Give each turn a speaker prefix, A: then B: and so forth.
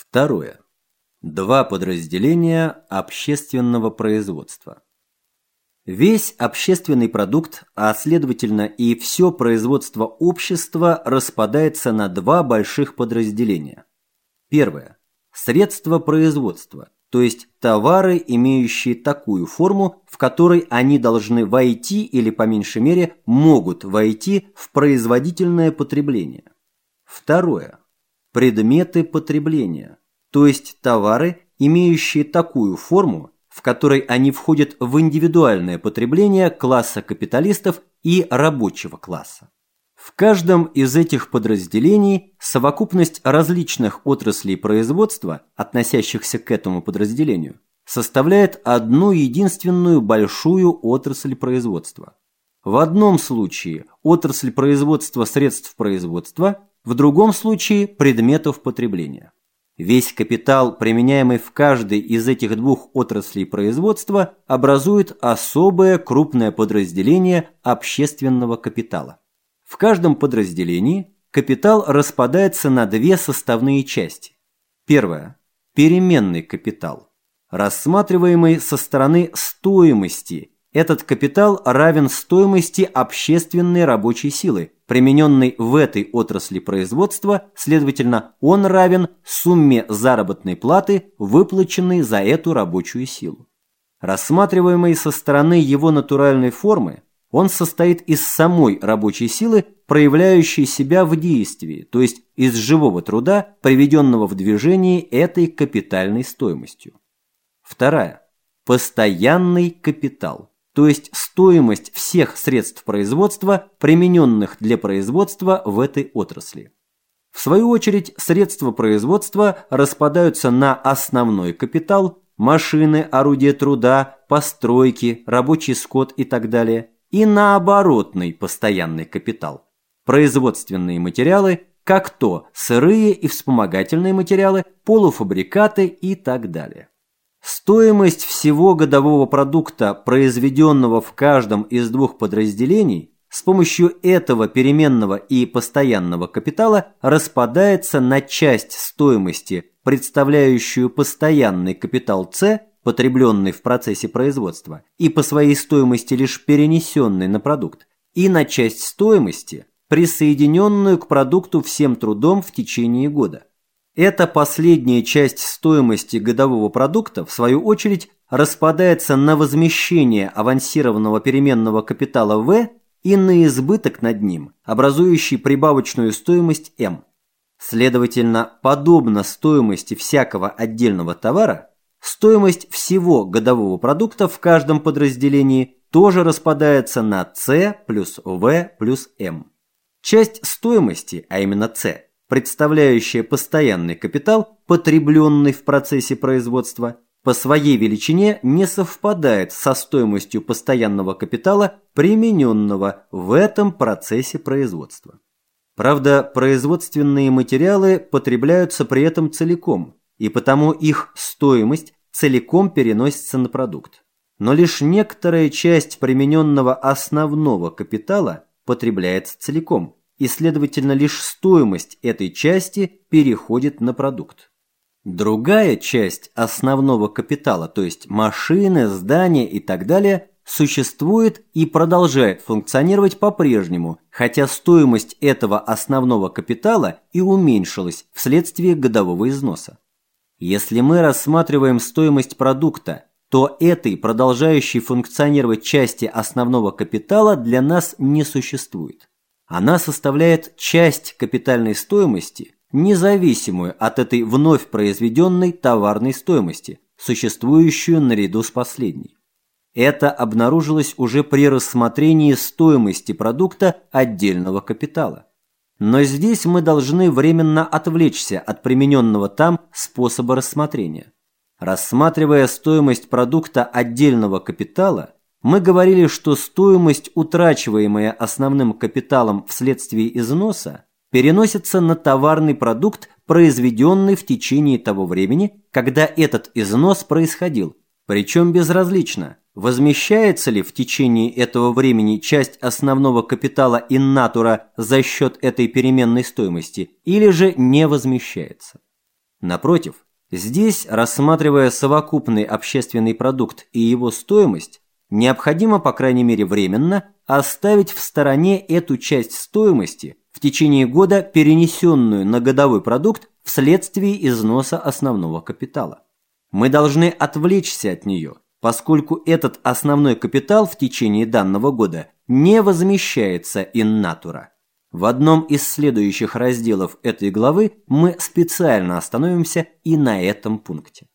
A: Второе. Два подразделения общественного производства. Весь общественный продукт, а следовательно и все производство общества распадается на два больших подразделения. Первое. Средства производства, то есть товары, имеющие такую форму, в которой они должны войти или по меньшей мере могут войти в производительное потребление. Второе предметы потребления, то есть товары, имеющие такую форму, в которой они входят в индивидуальное потребление класса капиталистов и рабочего класса. В каждом из этих подразделений совокупность различных отраслей производства, относящихся к этому подразделению, составляет одну единственную большую отрасль производства. В одном случае отрасль производства средств производства, в другом случае предметов потребления. Весь капитал, применяемый в каждой из этих двух отраслей производства, образует особое крупное подразделение общественного капитала. В каждом подразделении капитал распадается на две составные части. Первое – переменный капитал, рассматриваемый со стороны стоимости. Этот капитал равен стоимости общественной рабочей силы, примененный в этой отрасли производства, следовательно, он равен сумме заработной платы, выплаченной за эту рабочую силу. Рассматриваемый со стороны его натуральной формы, он состоит из самой рабочей силы, проявляющей себя в действии, то есть из живого труда, приведенного в движение этой капитальной стоимостью. Вторая. Постоянный капитал то есть стоимость всех средств производства, примененных для производства в этой отрасли. В свою очередь, средства производства распадаются на основной капитал, машины, орудия труда, постройки, рабочий скот и так далее, и на оборотный постоянный капитал, производственные материалы, как то сырые и вспомогательные материалы, полуфабрикаты и так далее. Стоимость всего годового продукта, произведенного в каждом из двух подразделений, с помощью этого переменного и постоянного капитала распадается на часть стоимости, представляющую постоянный капитал С, потребленный в процессе производства, и по своей стоимости лишь перенесенный на продукт, и на часть стоимости, присоединенную к продукту всем трудом в течение года. Эта последняя часть стоимости годового продукта, в свою очередь, распадается на возмещение авансированного переменного капитала В и на избыток над ним, образующий прибавочную стоимость М. Следовательно, подобно стоимости всякого отдельного товара, стоимость всего годового продукта в каждом подразделении тоже распадается на С плюс В плюс М. Часть стоимости, а именно С, представляющая постоянный капитал, потребленный в процессе производства, по своей величине не совпадает со стоимостью постоянного капитала, примененного в этом процессе производства. Правда, производственные материалы потребляются при этом целиком, и потому их стоимость целиком переносится на продукт. Но лишь некоторая часть примененного основного капитала потребляется целиком – и, следовательно, лишь стоимость этой части переходит на продукт. Другая часть основного капитала, то есть машины, здания и так далее, существует и продолжает функционировать по-прежнему, хотя стоимость этого основного капитала и уменьшилась вследствие годового износа. Если мы рассматриваем стоимость продукта, то этой продолжающей функционировать части основного капитала для нас не существует. Она составляет часть капитальной стоимости, независимую от этой вновь произведенной товарной стоимости, существующую наряду с последней. Это обнаружилось уже при рассмотрении стоимости продукта отдельного капитала. Но здесь мы должны временно отвлечься от примененного там способа рассмотрения. Рассматривая стоимость продукта отдельного капитала, мы говорили, что стоимость, утрачиваемая основным капиталом вследствие износа, переносится на товарный продукт, произведенный в течение того времени, когда этот износ происходил, причем безразлично, возмещается ли в течение этого времени часть основного капитала иннатура за счет этой переменной стоимости или же не возмещается. Напротив, здесь, рассматривая совокупный общественный продукт и его стоимость, необходимо, по крайней мере временно, оставить в стороне эту часть стоимости, в течение года перенесенную на годовой продукт вследствие износа основного капитала. Мы должны отвлечься от нее, поскольку этот основной капитал в течение данного года не возмещается in natura. В одном из следующих разделов этой главы мы специально остановимся и на этом пункте.